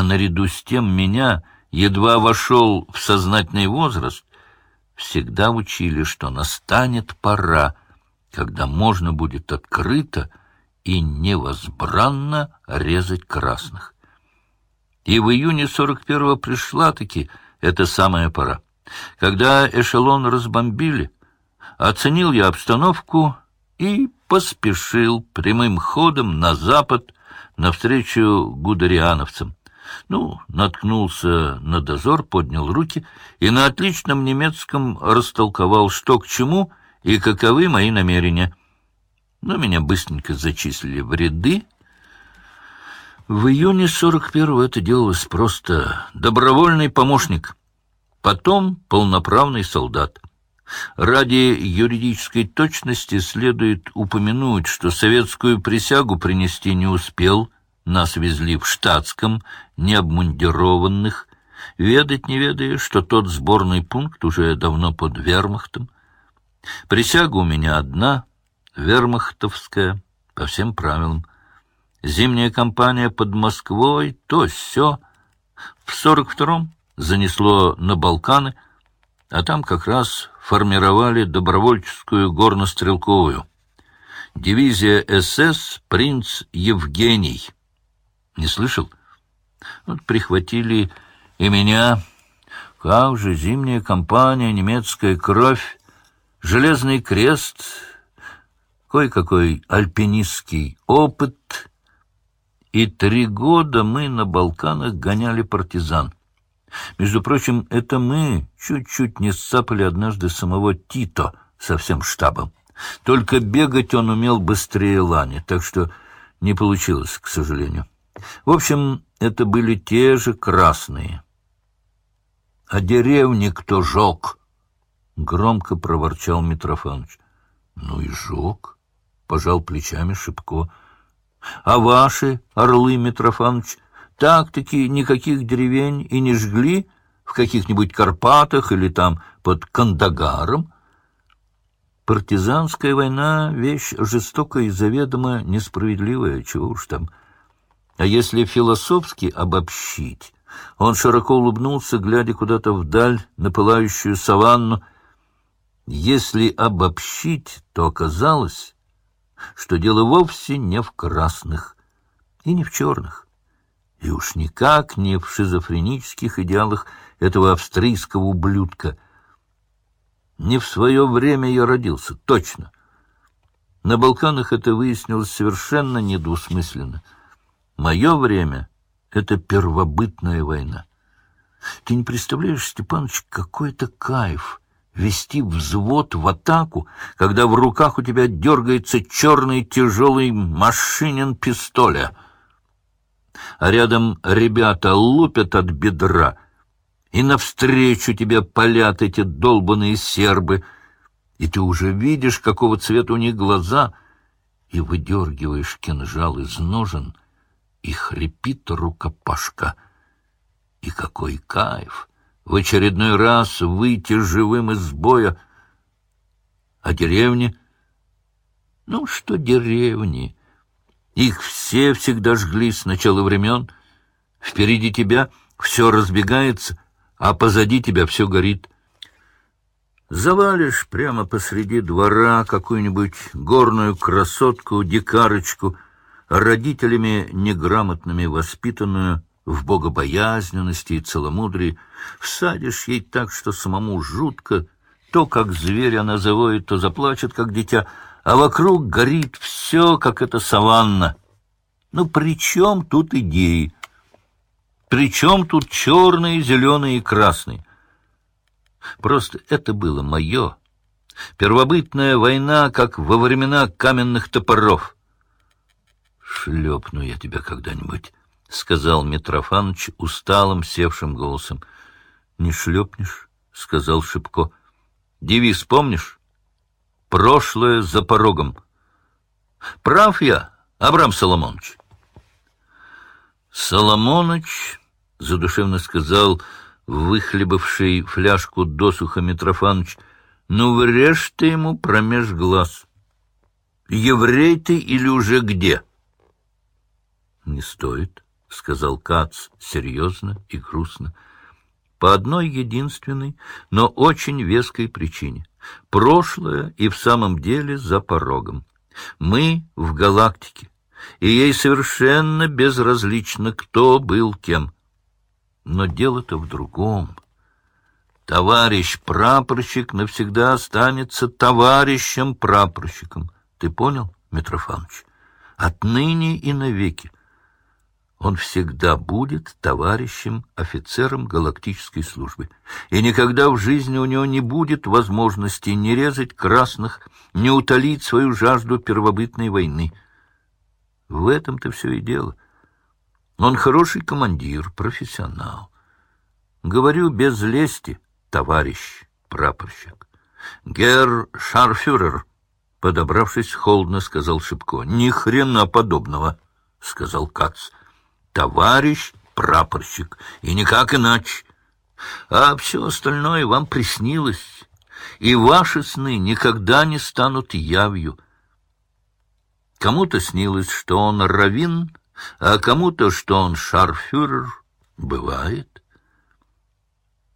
А наряду с тем меня, едва вошел в сознательный возраст, всегда учили, что настанет пора, когда можно будет открыто и невозбранно резать красных. И в июне 41-го пришла-таки эта самая пора. Когда эшелон разбомбили, оценил я обстановку и поспешил прямым ходом на запад навстречу гудериановцам. Ну, наткнулся на дозор, поднял руки и на отличном немецком растолковал, что к чему и каковы мои намерения. Но меня быстренько зачислили в ряды. В июне 41-го это делалось просто добровольный помощник, потом полноправный солдат. Ради юридической точности следует упомянуть, что советскую присягу принести не успел, нас везли в штатском, необмундированных, ведать не ведая, что тот сборный пункт уже давно под вермахтом. Присяга у меня одна, вермахтовская, по всем правилам. Зимняя кампания под Москвой, то все. В сорок втором занесло на Балканы, а там как раз формировали добровольческую горнострелковую. Дивизия СС «Принц Евгений». Не слышал? Вот прихватили и меня. Как же зимняя кампания, немецкая кровь, железный крест, кое-какой альпинистский опыт. И три года мы на Балканах гоняли партизан. Между прочим, это мы чуть-чуть не сцапали однажды самого Тито со всем штабом. Только бегать он умел быстрее Лани, так что не получилось, к сожалению. В общем, это были те же красные. — А деревни кто жег? — громко проворчал Митрофанович. — Ну и жег, — пожал плечами Шипко. — А ваши, орлы Митрофанович, так-таки никаких деревень и не жгли в каких-нибудь Карпатах или там под Кандагаром? Партизанская война — вещь жестокая и заведомо несправедливая, чего уж там — а если философски обобщить, он широко улыбнулся, глядя куда-то вдаль на пылающую саванну. Если обобщить, то оказалось, что дело вовсе не в красных и не в черных, и уж никак не в шизофренических идеалах этого австрийского ублюдка. Не в свое время я родился, точно. На Балканах это выяснилось совершенно недвусмысленно — Мое время — это первобытная война. Ты не представляешь, Степаныч, какой это кайф вести взвод в атаку, когда в руках у тебя дергается черный тяжелый машинин пистоля, а рядом ребята лупят от бедра, и навстречу тебе палят эти долбаные сербы, и ты уже видишь, какого цвета у них глаза, и выдергиваешь кинжал из ножен — и хрипит рукопашка. И какой кайф! В очередной раз выйти живым из боя. А деревни? Ну, что деревни? Их все всегда жгли с начала времен. Впереди тебя все разбегается, а позади тебя все горит. Завалишь прямо посреди двора какую-нибудь горную красотку, дикарочку — родителями неграмотными воспитанную в богобоязненности и целомудрии, всадишь ей так, что самому жутко, то, как зверь она завоет, то заплачет, как дитя, а вокруг горит все, как эта саванна. Ну, при чем тут идеи? При чем тут черные, зеленые и красные? Просто это было мое. Первобытная война, как во времена каменных топоров — Шлепну я тебя когда-нибудь, — сказал Митрофанович усталым, севшим голосом. — Не шлепнешь, — сказал Шипко. — Девиз помнишь? Прошлое за порогом. Прав я, Абрам Соломонович. Соломонович, — задушевно сказал выхлебавший фляжку досуха Митрофанович, — ну врежь ты ему промеж глаз. Еврей ты или уже где? — не стоит, сказал Кац серьезно и грустно. По одной единственной, но очень веской причине. Прошлое и в самом деле за порогом. Мы в галактике, и ей совершенно безразлично, кто был кем. Но дело-то в другом. Товарищ прапорщик навсегда останется товарищем-прапорщиком. Ты понял, Митрофанович? Отныне и навеки. Он всегда будет товарищем, офицером галактической службы. И никогда в жизни у него не будет возможности не резать красных, не утолить свою жажду первобытной войны. В этом-то все и дело. Он хороший командир, профессионал. Говорю без лести, товарищ прапорщик. Герр Шарфюрер, подобравшись холодно, сказал Шипко. Ни хрена подобного, сказал Кац товарищ прапорщик, и никак иначе. А все остальное вам приснилось, и ваши сны никогда не станут явью. Кому-то снилось, что он равин, а кому-то, что он шарфюрер. Бывает.